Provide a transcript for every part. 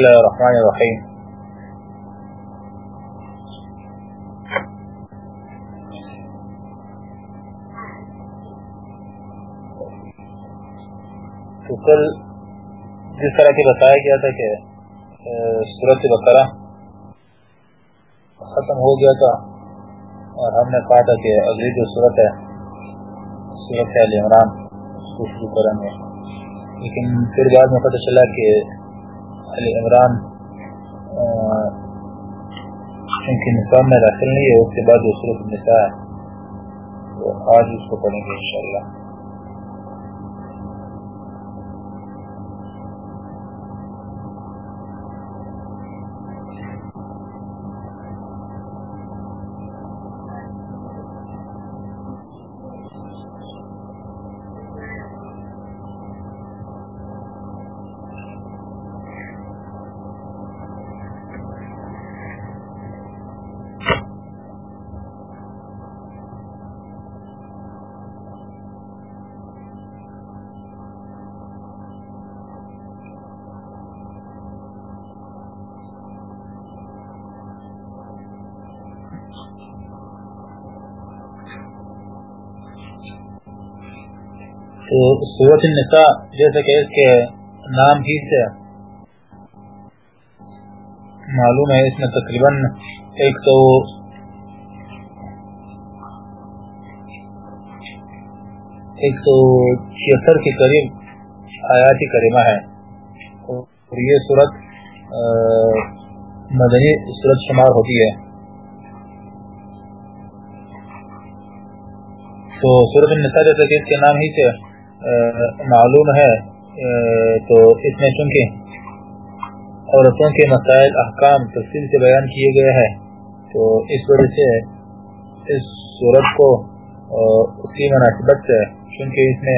بسم الله الرحمن الرحيم تو کل جس طرح کی بتایا گیا تھا کہ صورت بقرہ ختم ہو گیا تھا اور ہم نے کہا تھا کہ اگلی جو صورت ہے صورت ہے عمران، اس کو شروع کریں گے۔ لیکن پھر بعد میں پتہ چلا کہ آل عمران کی نصاب میں داخل نہیں ہے، اس کے بعد جو صورت نساء ہے تو آج اس کو پڑھیں گے انشاءاللہ۔ تو صورت النساء، جیسے کہ اس کے نام ہی سے معلوم ہے، اس میں تقریباً ایک سو ایک سو چھتر کے قریب آیاتی کریمہ ہے۔ اور یہ صورت مدنی صورت شمار ہوتی ہے۔ تو صورت النساء جیسے کہ اس کے نام ہی سے معلوم ہے تو اس میں چونکہ عورتوں کے مسائل، احکام، تفصیل سے بیان کیے گئے ہیں، تو اس وجہ سے اس صورت کو اس کی مناسبت سے، چونکہ اس میں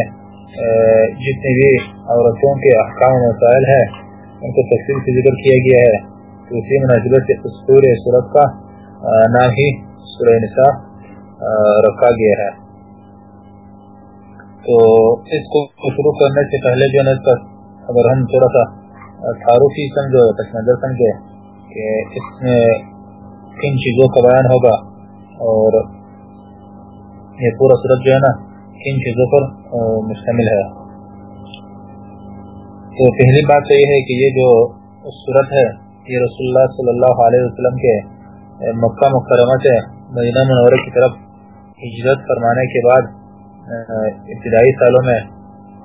جتنے بھی عورتوں کے احکام مسائل ہیں، ان کو تفصیل سے ذکر کیا گیا ہے، تو اسی مناسبت سے اس پورے صورت کا نام ہی سورہ نساء رکھا گیا ہے۔ تو اس کو شروع کرنے سے پہلے جو ہے اگر ہم تھوڑا سا تعارفی سمجھو پس نظر سمجھے کہ اس میں کن چیزوں کا بیان ہوگا اور یہ پورا صورت جو ہے نا کن چیزوں پر مشتمل ہے۔ تو پہلی بات تو یہ ہے کہ یہ جو صورت ہے، یہ رسول اللہ صلی اللہ علیہ وسلم کے مکہ مکرمہ سے مدینہ منورہ کی طرف ہجرت فرمانے کے بعد ابتدائی سالوں میں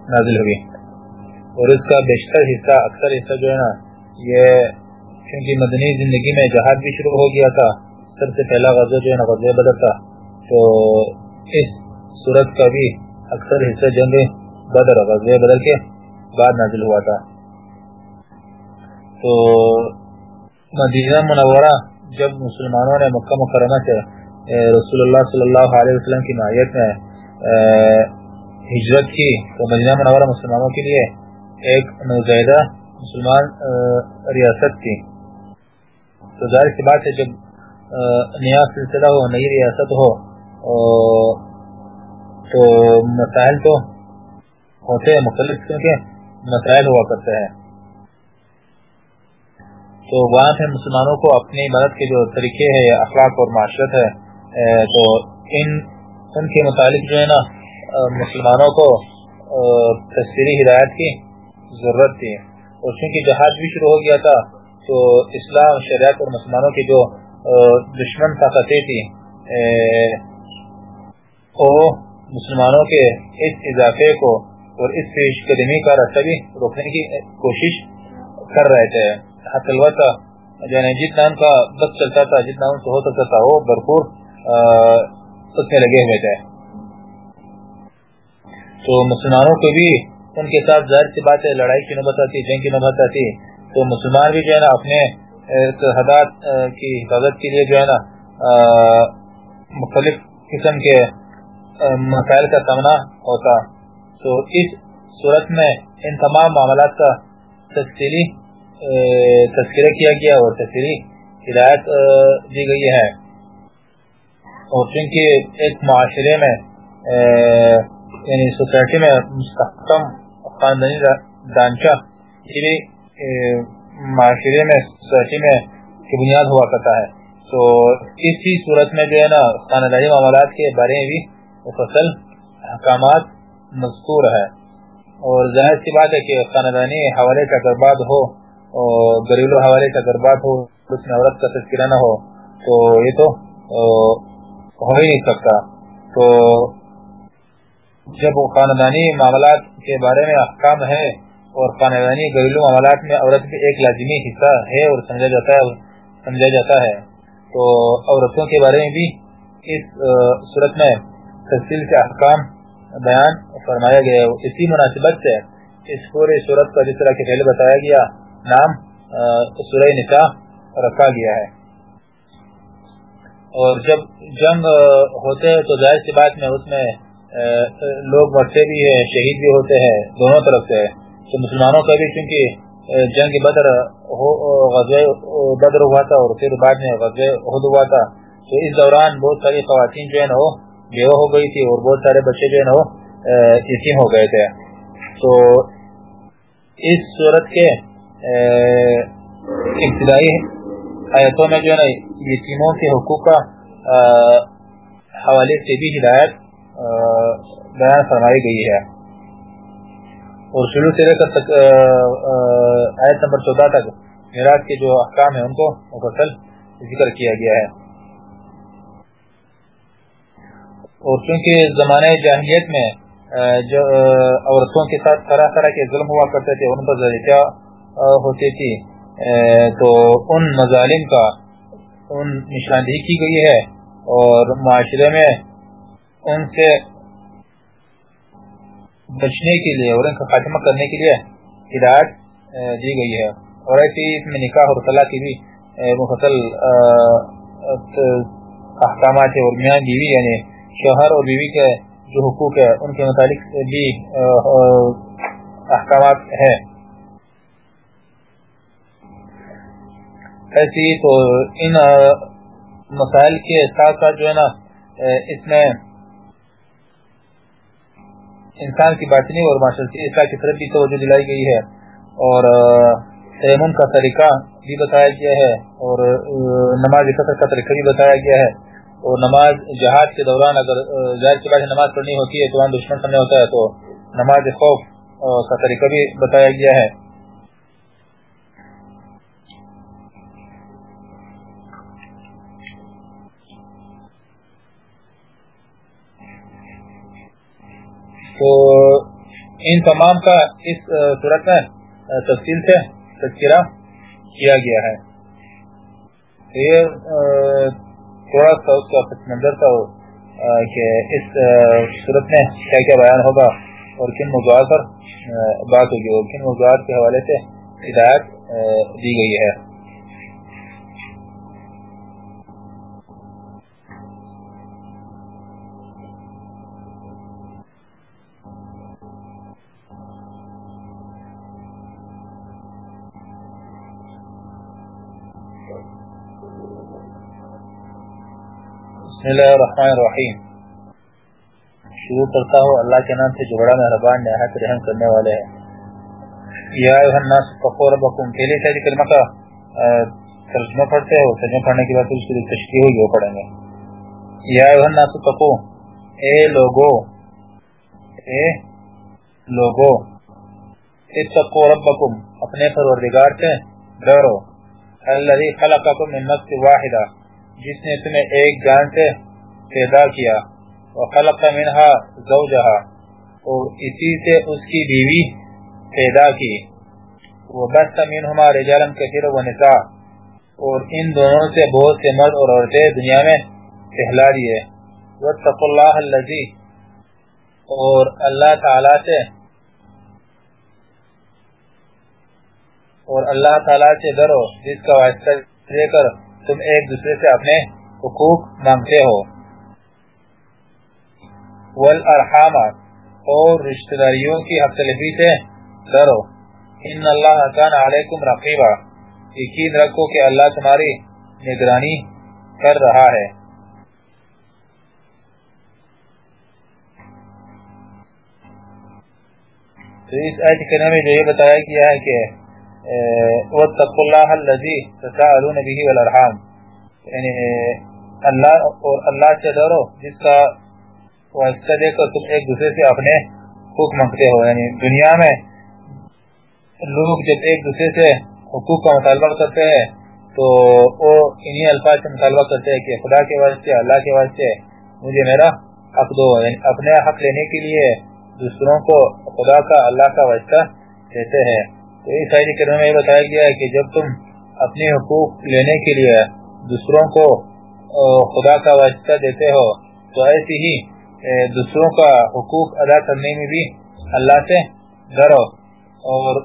نازل ہوئی۔ اور اس کا بیشتر حصہ، اکثر حصہ جو ہے نا، یہ کیونکہ مدنی زندگی میں جہاد بھی شروع ہو گیا تھا، سب سے پہلا غزہ جو ہے نا غزہ بدر تھا۔ تو اس صورت کا بھی اکثر حصہ جنگ بدر غزہ بدر کے بعد نازل ہوا تھا۔ تو مدینہ منورہ، جب مسلمانوں نے مکہ مکرمہ سے رسول اللہ صلی اللہ علیہ وسلم کی معیت میں ہجرت کی تو مدینہ منورہ مسلمانوں کے لیے ایک نوزائیدہ مسلمان ریاست تھی۔ تو ظاہر سی بات ہے، جب نیا سلسلہ ہو، نئی ریاست ہو تو مسائل تو ہوتے ہیں مختلف کیونکہ مسائل ہوا کرتے ہیں۔ تو وہاں پہ مسلمانوں کو اپنی عبادت کے جو طریقے ہیں، اخلاق اور معاشرت ہے تو ان ان کے متعلق جو ہے نا مسلمانوں کو تصویری ہدایت کی ضرورت تھی۔ اور چونکہ جہاز بھی شروع ہو گیا تھا، تو اسلام، شریعت اور مسلمانوں کی جو دشمن طاقتیں تھی وہ مسلمانوں کے اس اضافے کو اور اس پیش قدمی کا راستہ بھی روکنے کی کوشش کر رہے تھے۔ البتہ یعنی جتنا ان کا بس چلتا تھا، جتنا ان سے ہو سکتا تھا، وہ بھرپور اس میں لگے ہوئے تھے۔ تو مسلمانوں کو بھی ان کے ساتھ ظاہر سی بات ہے، لڑائی کی نوبت آتی، جنگ کی نوبت آتی۔ تو مسلمان بھی جو ہے نا، اپنے سرحدات کی حفاظت کے لیے جو ہے نا مختلف قسم کے مسائل کا سامنا ہوتا۔ تو اس صورت میں ان تمام معاملات کا تفصیلی تذکرہ کیا گیا اور تفصیلی ہدایت دی گئی ہے۔ اور چونکہ ایک معاشرے میں یعنی سوسائٹی میں مستحکم خاندانی ڈانچہ یہ معاشرے میں، سوسائٹی میں کی بنیاد ہوا کرتا ہے۔ تو اسی صورت میں جو ہے نا، خاندانی معاملات کے بارے میں بھی مفصل احکامات مذکور ہے اور ظاہر سی بات ہے کہ خاندانی حوالے کا گرباد ہو اور گھریلو حوالے کا گرباد ہو، اس میں عورت کا تذکرہ نہ ہو، تو یہ تو ہو ہی نہیں سکتا۔ تو جب خاندانی معاملات کے بارے میں احکام ہے اور خاندانی گھریلو معاملات میں عورت بھی ایک لازمی حصہ ہے اور سمجھا جاتا ہے سمجھا جاتا ہے، تو عورتوں کے بارے میں بھی اس صورت میں تفصیل کے احکام بیان فرمایا گیا اسی مناسبت سے اس پورے صورت کا جس طرح کے پہلے بتایا گیا، نام سورہ نساء رکھا گیا ہے۔ اور جب جنگ ہوتے ہیں تو ظاہر سی بات میں اس میں لوگ مرتے بھی ہیں، شہید بھی ہوتے ہیں، دونوں طرف سے۔ تو مسلمانوں کا بھی چونکہ جنگ بدر بدر ہوا تھا اور پھر بعد میں غزوہ ہوا تھا۔ تو اس دوران بہت ساری خواتین جو ہے نا، وہ بیوہ ہو گئی تھی اور بہت سارے بچے جو ہے نا، وہ یتیم ہو گئے تھے۔ تو اس صورت کے ابتدائی آیتوں میں جو ہے نا، یتیموں کے حقوق کا حوالے سے بھی ہدایت بیان فرمائی گئی ہے۔ اور شروع سے لے کر آیت نمبر چودہ تک میراث کے جو احکام ہیں، ان کو مفصل ذکر کیا گیا ہے۔ اور چونکہ زمانہ جاہلیت میں جو عورتوں کے ساتھ طرح طرح کے ظلم ہوا کرتے تھے، ان پر ذریعہ ہوتی تھی۔ تو ان مظالم کا ان نشاندہی کی گئی ہے اور معاشرے میں ان سے بچنے کے لیے اور ان کا خاتمہ کرنے کے لیے ہدایت دی گئی ہے۔ اور ایسی اس میں نکاح اور طلاق کی بھی مفصل احکامات اور میاں بیوی یعنی شوہر اور بیوی کے جو حقوق ہے ان کے متعلق بھی احکامات ہیں۔ ایسی تو ان مسائل کے ساتھ ساتھ جو ہے نا اس میں انسان کی باطنی اور معاشرتی اصلاح کی طرف بھی توجہ دلائی گئی ہے۔ اور تیمن کا طریقہ بھی بتایا گیا ہے اور نماز فطر کا طریقہ بھی بتایا گیا ہے۔ اور نماز جہاد کے دوران اگر ظاہر کی بات نماز پڑھنی ہوتی ہے تو دشمن سامنے ہوتا ہے تو نماز خوف کا طریقہ بھی بتایا گیا ہے۔ تو ان تمام کا اس صورت میں تفصیل سے تذکرہ کیا گیا ہے۔ یہ تھوڑا سا اس کا منظر تھا کہ اس صورت میں کیا کیا بیان ہوگا اور کن موضوعات پر بات ہوگی اور کن موضوعات کے حوالے سے ہدایت دی گئی ہے۔ بسم اللہ الرحمن الرحیم۔ شروع کرتا ہوں، اللہ کے نام سے جو بڑا مہربان نہایت رحم کرنے والے ہیں۔ یا ایوہ الناس تقو ربکم پہلے سے کلمہ کا ترجمہ پڑھتے ہو، ترجمہ پڑھنے کے بعد اس کی تشکیح ہوگی، وہ پڑھیں گے۔ یا ایوہ الناس تقو اے لوگو اے لوگو اتقو ربکم، اپنے پروردگار سے ڈرو۔ الذي خلقکم من نفس واحدہ۔ جس نے تمہیں ایک جان سے پیدا کیا، وخلق منها زوجها اور اسی سے اس کی بیوی پیدا کی۔ وبث منهما رجالا كثيرا ونساء، اور ان دونوں سے بہت سے مرد اور عورتیں دنیا میں پہلا دیے۔ واتقوا الله الذي اور اللہ تعالی سے، اور اللہ تعالی سے ڈرو، جس کا واسطہ دے کر تم ایک دوسرے سے اپنے حقوق مانگتے ہو۔ والارحام اور رشتہ داریوں کی حق تلفی سے ڈرو۔ ان اللہ کان علیکم رقیبا یقین رکھو کہ اللہ تمہاری نگرانی کر رہا ہے۔ تو اس آیت کرنے میں جو یہ بتایا گیا ہے کہ واتقوا الله الذي تساءلون به والارحام یعنی اللہ اور اللہ سے ڈرو، جس کا واسطہ دے کر تم ایک دوسرے سے اپنے حقوق مانگتے ہو. یعنی دنیا میں لوگ جب ایک دوسرے سے حقوق کا مطالبہ کرتے ہیں، تو وہ انہی الفاظ سے مطالبہ کرتے ہیں کہ خدا کے واسطے، اللہ کے واسطے مجھے میرا حق دو. یعنی اپنے حق لینے کے لیے دوسروں کو خدا کا، اللہ کا واسطہ دیتے ہیں. تو اس شاعری کرم میں یہ بتایا گیا ہے کہ جب تم اپنے حقوق لینے کے لیے دوسروں کو خدا کا واسطہ دیتے ہو، تو ایسی ہی دوسروں کا حقوق ادا کرنے میں بھی اللہ سے ڈرو اور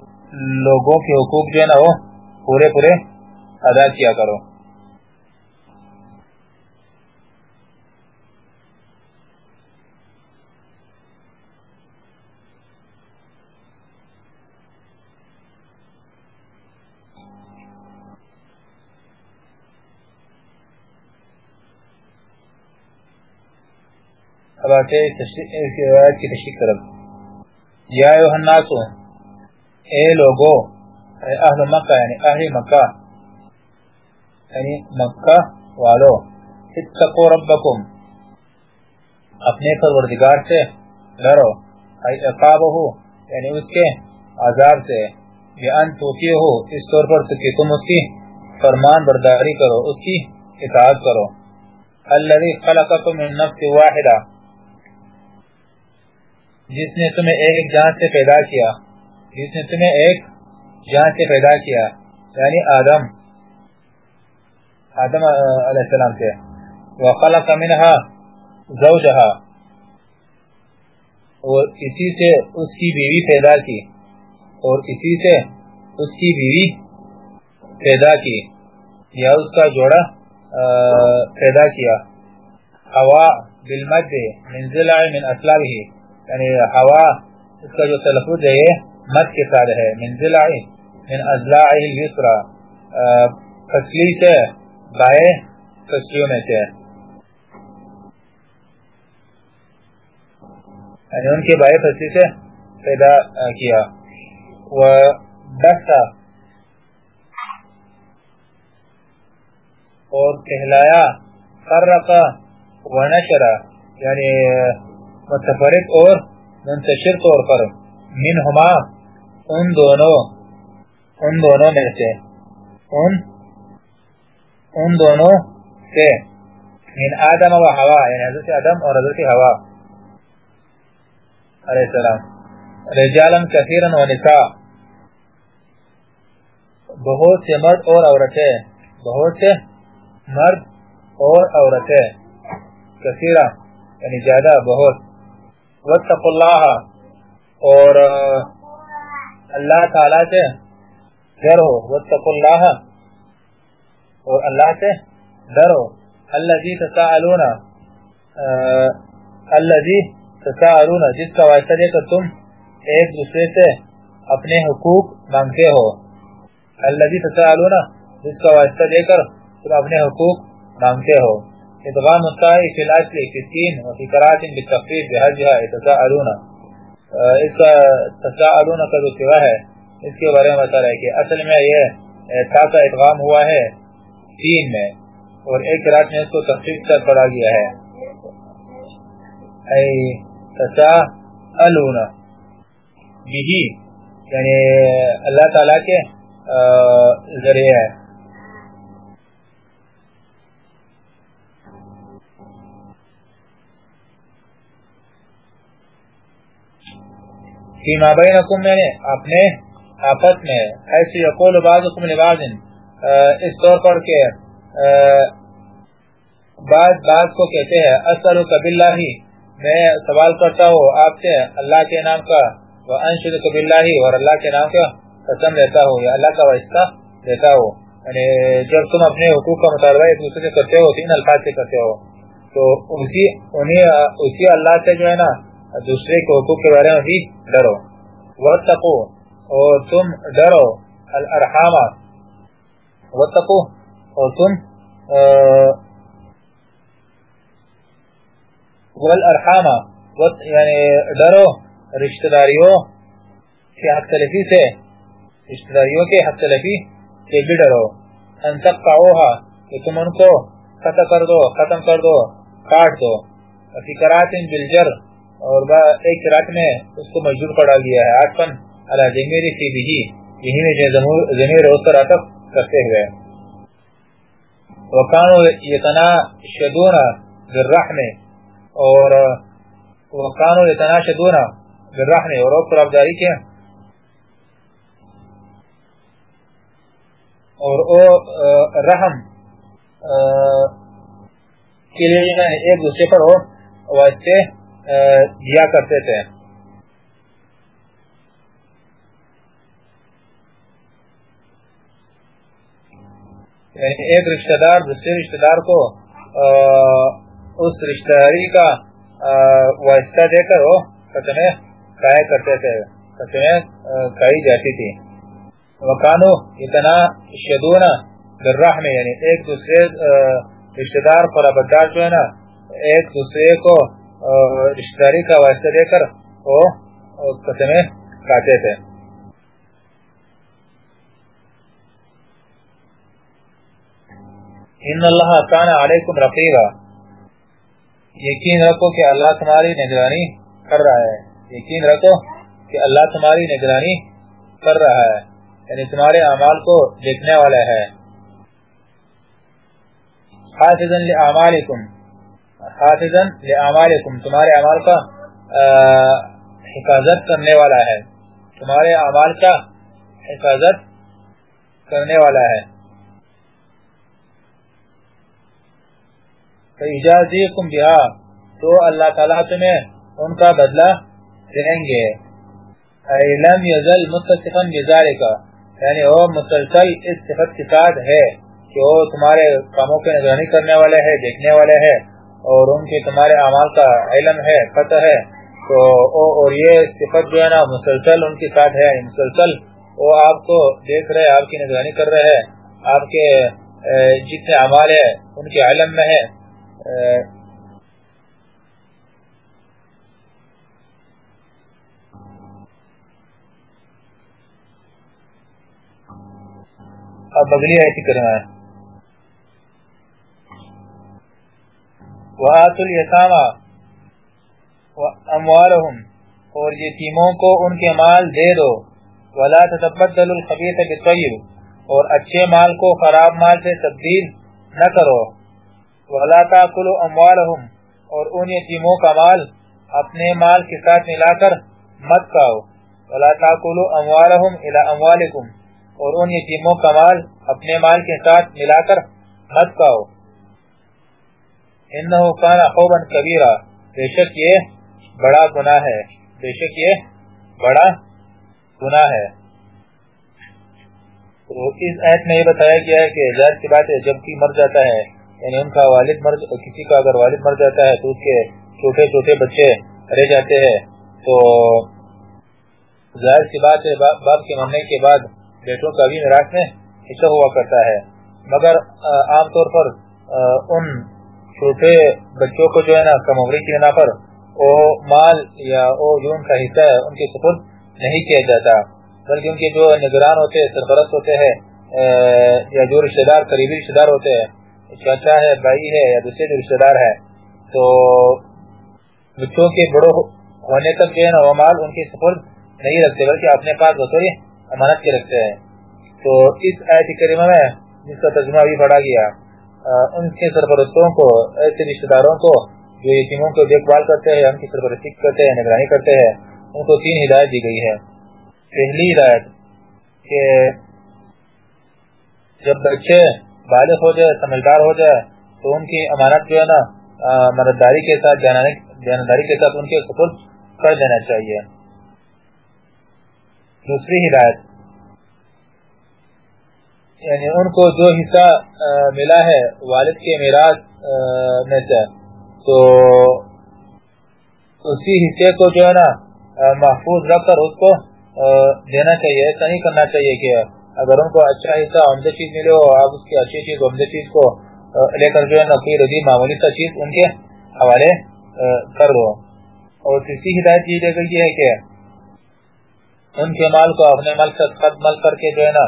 لوگوں کے حقوق جو ہے نا وہ پورے پورے ادا کیا کرو۔ اب آتے اس روایت کی تشریح کرب یا ایوہ الناسو اے لوگو، اے اہل مکہ یعنی اہل مکہ یعنی مکہ والو اتقو ربکم۔ اپنے پروردگار سے ڈرو ای اقابہو یعنی اس کے عذاب سے۔ بیان توکی ہو اس طور پر کہ تم اس کی فرمان برداری کرو، اس کی اطاعت کرو۔ الذي خلقكم من نفس واحده جس نے تمہیں ایک جان سے پیدا کیا، جس نے تمہیں ایک جان سے پیدا کیا یعنی آدم آدم علیہ السلام سے۔ وخلق منها زوجها۔ اور اسی سے اس کی بیوی پیدا کی۔ اور اسی سے اس کی بیوی پیدا کی، یا اس کا جوڑا پیدا کیا۔ ہوا بالمد من ضلع من اسلابه یعنی ہوا، اس کا جو تلفظ ہے، یہ مد کے ساتھ ہے، من ضلع من ازلاع اليسرى فصلی سے بائے فصلیوں میں سے۔ یعنی ان کے بائے فصلی سے پیدا کیا۔ و دستا اور کہلایا فرقا و نشرا یعنی متفرق اور منتشر طور پر منہما ان دونوں ان دونوں میں سے، ان ان دونوں سے، من آدم و حوا یعنی حضرت آدم اور حضرت حوا، علیہ السلام. رجالا کثیرا و نساء. بہت سے مرد اور عورتیں، بہت سے مرد اور عورتیں. کثیرا یعنی زیادہ، بہت. واتقوا اللہ اور اللہ تعالی سے ڈرو واتقوا اللہ اور اللہ سے ڈر ڈرو الذي تساءلون الذي تساءلون، جس کا واسطہ دے کر تم ایک دوسرے سے اپنے حقوق مانگتے ہو۔ اللہ الذي تساءلون، جس کا واسطہ دے کر تم اپنے حقوق مانگتے ہو۔ ادغام الطائی فی الاصل فی السین وفی قرآت بالتخفیف بحجها اتساءلون اس کا تساءلون کا جو سوا ہے اس کے بارے میں بتا رہا ہے کہ اصل میں یہ تا کا ادغام ہوا ہے سین میں اور ایک قرآت میں اس کو تخفیف سے پڑھا گیا ہے. ای تساءلون. بھی یعنی اللہ تعالیٰ کے ذریعے ہے. فیما بینکم میں اپنے آپس میں ایسی یقول بعضکم لبعض اس طور پر کہ بعض بعض کو کہتے ہیں اسألک باللہ، میں سوال کرتا ہوں آپ سے، اللہ کے نام کا، وانشدک باللہ، اور اللہ کے نام کا قسم لیتا ہوں، یا اللہ کا واسطہ دیتا ہوں یعنی جب تم اپنے حقوق کا مطالبہ ایک دوسرے سے کرتے ہو، تین الفاظ سے کرتے ہو، تو اسی، انہیں، اسی اللہ سے جو ہے نا دوسرے کے حقوق کے بارے میں بھی ڈرو۔ واتقو اور تم ڈرو۔ الارحام واتقو اور تم والارحام یعنی ڈرو۔ رشتہ داریوں کی حق تلفی سے، رشتہ داریوں کے حق تلفی سے بھی ڈرو۔ ان تقطعوها۔ کہ تم ان کو ختم کر دو، ختم کر دو، کاٹ دو۔ فکرات بالجر۔ اور ایک رات میں اس کو مجبور پڑا دیا ہے۔ آٹھن علی جمیر فی بھی یہی میں ضمیر اس پر عطف کرتے ہوئے۔ وکانو یتنا شدونا بالرحم، اور وکانو یتنا شدونا بالرحم، اور اوپر افداری کیا۔ اور او رحم کے لیے ایک دوسرے پر ہو واسطے دیا کرتے تھے۔ یعنی ایک رشتہ دار دوسرے رشتہ دار کو اس رشتہ داری کا واسطہ دے کر وہ قسمیں کھایا کرتے تھے۔ قسمیں کھائی جاتی تھی۔ وکانو اتنا شدونا بالرحم یعنی ایک دوسرے رشتہ دار قرابتدار جو ہے نا، ایک دوسرے کو رشتہ داری کا واسطہ دے کر وہ قسمیں کھاتے تھے۔ ان اللہ کان علیکم رقیبا۔ یقین رکھو کہ اللہ تمہاری نگرانی کر رہا ہے۔ یقین رکھو کہ اللہ تمہاری نگرانی کر رہا ہے۔ یعنی تمہارے اعمال کو دیکھنے والا ہے۔ حافظا لعمالکم حافظا لعمالکم تمہارے اعمال کا حفاظت کرنے والا ہے۔ تمہارے اعمال کا حفاظت کرنے والا ہے۔ فیجازیکم بہا تو اللہ تعالیٰ تمہیں ان کا بدلہ دیں گے۔ لم یزل متصفا بذالکا یعنی وہ مسلسل اس صفت کے ساتھ ہے کہ وہ تمہارے کاموں کے نگرانی کرنے والے ہے دیکھنے والے ہے اور ان کے تمہارے اعمال کا علم ہے پتہ ہے۔ تو اور یہ صفت جو ہے نا، مسلسل ان کے ساتھ ہے، مسلسل۔ وہ آپ کو دیکھ رہے، آپ کی نگرانی کر رہے ہیں۔ آپ کے جتنے اعمال ہے ان کے علم میں ہے۔ اب اگلی آیتی کرنا ہے۔ وَآتُ الْيَتَامَا وَأَمْوَالَهُمْ، اور یتیموں کو ان کے مال دے دو۔ وَلَا تَتَبَدَّلُ الْخَبِيثَ بِالطَّيِّبِ، اور اچھے مال کو خراب مال سے تبدیل نہ کرو۔ ولا تاكلوا اموالهم اور ان یتیموں کا مال اپنے مال کے ساتھ ملا کر مت کھاؤ۔ ولا تاكلوا اموالهم الى اموالكم اور ان یتیموں کا مال اپنے مال کے ساتھ ملا کر مت کھاؤ۔ انه كان خوبا كبيرا بے شک یہ بڑا گناہ ہے۔ بے شک یہ بڑا گناہ ہے۔ تو اس ایت میں یہ بتایا گیا ہے کہ ظاہر کی بات ہے جب کی مر جاتا ہے یعنی ان کا والد مر کسی کا اگر والد مر جاتا ہے تو اس کے چھوٹے چھوٹے بچے رہ جاتے ہیں۔ تو ظاہر سی بات ہے، باپ کے مرنے کے بعد بیٹوں کا بھی میراث میں حصہ ہوا کرتا ہے۔ مگر عام طور پر ان چھوٹے بچوں کو جو ہے نا کم عمری کی بنا پر وہ مال یا وہ جو ان کا حصہ ہے، ان کے سپرد نہیں کیا جاتا۔ بلکہ ان کے جو نگران ہوتے ہیں، سرپرست ہوتے ہیں یا جو رشتہ دار، قریبی رشتہ دار ہوتے ہیں، چاچا ہے، بھائی ہے یا دوسرے جو رشتے دار ہے تو بچوں کے بڑوں ہونے تک جو ہے نا وہ مال ان کے سپرد نہیں رکھتے، بلکہ اپنے پاس بطور امانت کے رکھتے ہیں۔ تو اس آیت کریمہ میں جس کا ترجمہ بھی پڑھا گیا۔ ان کے سرپرستوں کو، ایسے رشتے داروں کو جو یتیموں کو دیکھ بھال کرتے ہیں، ان کی سرپرستی کرتے ہیں، نگرانی کرتے ہیں، ان کو تین ہدایت دی گئی ہے۔ پہلی ہدایت کہ جب بچے بالغ ہو جائے، سمجھدار ہو جائے، تو ان کی امانت جو ہے نا مددداری کے ساتھ جانداری کے ساتھ ان کے سپرد کر دینا چاہیے۔ دوسری ہدایت یعنی ان کو جو حصہ ملا ہے، والد کے میراث میں سے۔ تو اسی حصے کو جو ہے نا محفوظ رکھ کر اس کو دینا چاہیے ایسا نہیں کرنا چاہیے کہ اگر ان کو اچھا حصہ، عمدہ چیز ملے ہو آپ اس کی اچھی چیز، عمدہ چیز کو لے کر جو ہے نا، کوئی رضی معمولی سا چیز ان کے حوالے کر دو۔ اور تیسری ہدایت یہ دی گئی ہے کہ ان کے مال کو اپنے مل سے خط مل کر کے جو ہے نا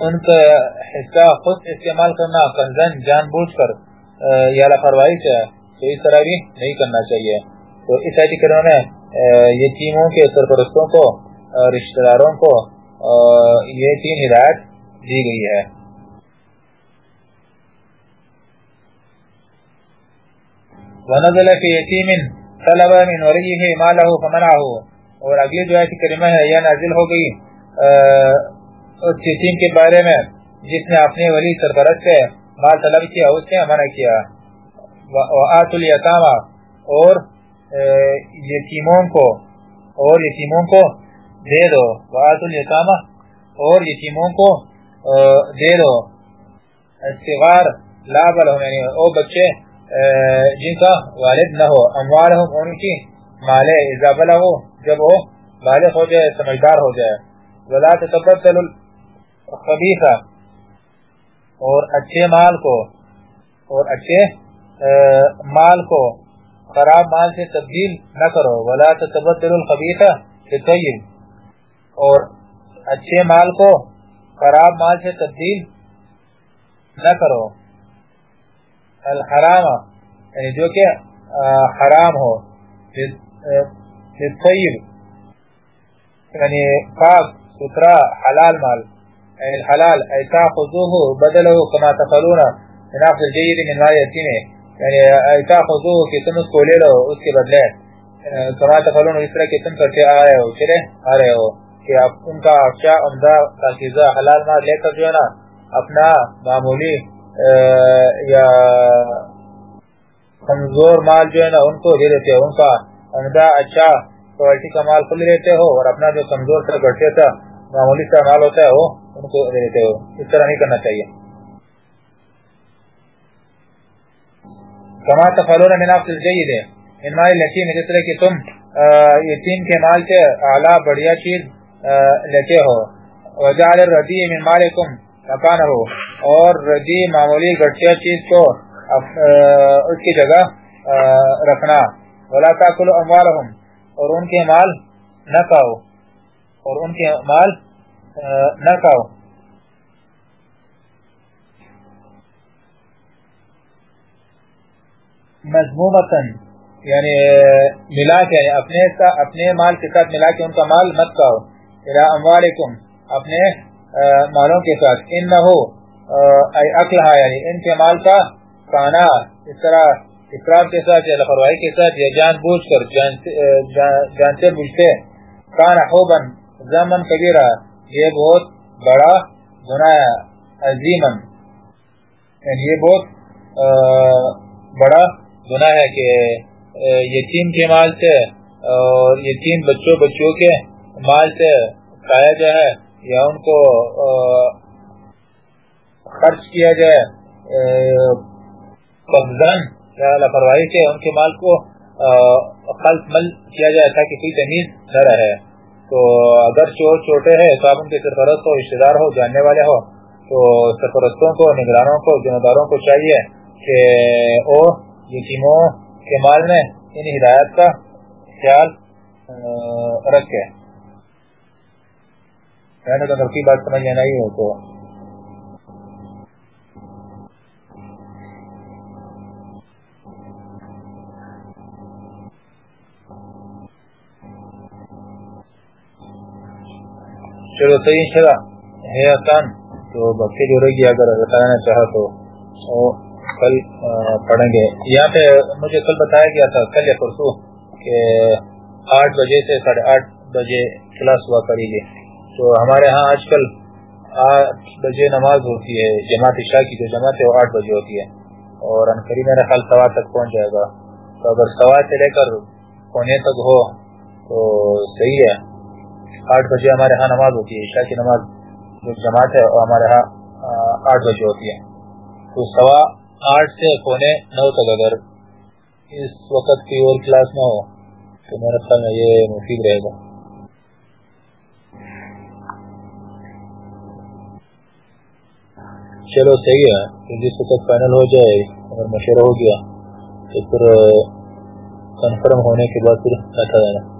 ان کا حصہ خود استعمال کرنا، کنزن، جان بوجھ کر یا لاپرواہی سے، تو اس طرح بھی نہیں کرنا چاہیے۔ تو اس آیت کریمہ میں یتیموں کے سرپرستوں کو رشتہ داروں کو یہ تین ہدایت دی گئی ہے۔ ونزل فی یتیم طلب من ولیه ماله فمنعه۔ اور اگلی جو آیت کریمہ ہے یہ نازل ہو گئی اس یتیم کے بارے میں، جس نے اپنے ولی سرپرست سے مال طلب کیا، اس نے منع کیا۔ وآت الیتامہ، اور یتیموں کو، اور یتیموں کو دے دو۔ وآت الیتامہ، اور یتیموں کو دے دو۔ استغار لا بلہم یعنی او بچے جن کا والد نہ ہو اموالہم ان کی مالے اذا بلہو جب وہ بالغ ہو جائے، سمجھدار ہو جائے۔ ولا تتبدل خبیثہ اور اچھے مال کو، اور اچھے مال کو خراب مال سے تبدیل نہ کرو۔ ولا تتبدل الخبیثہ طیب اور اچھے مال کو خراب مال سے تبدیل نہ کرو۔ الحرام یعنی جو کہ حرام ہو۔ طیب یعنی پاک سترا حلال مال یعنی الحلال ایتا خذوه بدله كما تقولون من اخذ الجيد من مال يتيمه یعنی ایتا خذوه کہ تم اس کو لے اس کے بدلے۔ یعنی كما تقولون اس طرح کہ تم کرتے آ رہے ہو، چلے آ رہے ہو کہ آپ ان کا افشا عمدہ تاکیزہ حلال مال لے کر جو ہے نا، اپنا معمولی یا کمزور مال جو ہے نا، ان کو دے دیتے ہو ان کا عمدہ اچھا کوالٹی کا مال کھل لیتے ہو اور اپنا جو کمزور تھا گھٹے تھا، معمولی سا مال ہوتا ہے، وہ ان کو دے دیتے ہو۔ اس طرح نہیں کرنا چاہیے۔ کما تفعلون من افضل جید ان مال یتیم جس طرح کہ تم یتیم کے مال سے اعلی بڑھیا چیز لیتے ہو۔ وجعل الردی من مالکم مکانہ ہو اور ردی معمولی گھٹیا چیز کو اس کی جگہ رکھنا۔ ولا تاکلوا اموالهم اور ان کے مال نہ کھاؤ۔ اور ان کے مال نہ کھاؤ۔ مضمومتن یعنی ملا کے یعنی اپنے اپنے مال کے ساتھ ملا کے ان کا مال مت کھاؤ۔ الى اموالکم، اپنے مالوں کے ساتھ۔ ان نہ ہو ای اکلہا یعنی ان کے مال کا کانا اس طرح اقرار کے ساتھ یا لفروائی کے ساتھ یا جان بوجھ کر، جانتے بوجھتے کانا خوبن زمن کبیرہ، یہ بہت بڑا گناہ ہے عظیمن یعنی یہ بہت بڑا گناہ ہے کہ یتیم کے مال سے، اور یتیم بچوں بچوں کے مال سے کھایا جائے، یا ان کو خرچ کیا جائے قبضن لاپرواہی سے ان کے مال کو خلط مل کیا جائے تاکہ کوئی تمیز نہ رہے۔ تو اگر چور چھوٹے ہیں، تو آپ ان کے سرپرست ہو رشتے دار ہو، جاننے والے ہو، تو سرپرستوں کو، نگرانوں کو، ذمہ داروں کو چاہیے کہ وہ یتیموں کے مال میں ان ہدایت کا خیال رکھے۔ میں نے تو کی بات سمجھ نہیں ہو تو چلو صحیح ہے آسان تو بچے جو رہی اگر بتانا چاہا تو کل پڑھیں گے۔ یہاں پہ مجھے کل بتایا گیا تھا، کل یا پرسوں کہ آٹھ بجے سے ساڑھے آٹھ بجے کلاس ہوا کرے گی تو ہمارے ہاں آج کل آٹھ بجے نماز ہوتی ہے، جماعت شاہ کی جو جماعت ہے وہ آٹھ بجے ہوتی ہے۔ اور انقری میرا خیال سوا تک پہنچ جائے گا۔ تو اگر سوا سے لے کر پونے تک ہو تو صحیح ہے۔ آٹھ بجے ہمارے ہاں نماز ہوتی ہے، عشاء کی نماز جو جماعت ہے وہ ہمارے ہاں آٹھ بجے ہوتی ہے۔ تو سوا آٹھ سے پونے نو تک اگر اس وقت کی اور کلاس نہ ہو، تو میرے خیال میں یہ مفید رہے گا۔ چلو، صحیح ہے۔ جس وقت فائنل ہو جائے، اگر مشورہ ہو گیا، تو پھر کنفرم ہونے کے بعد پھر بیٹھا رہنا۔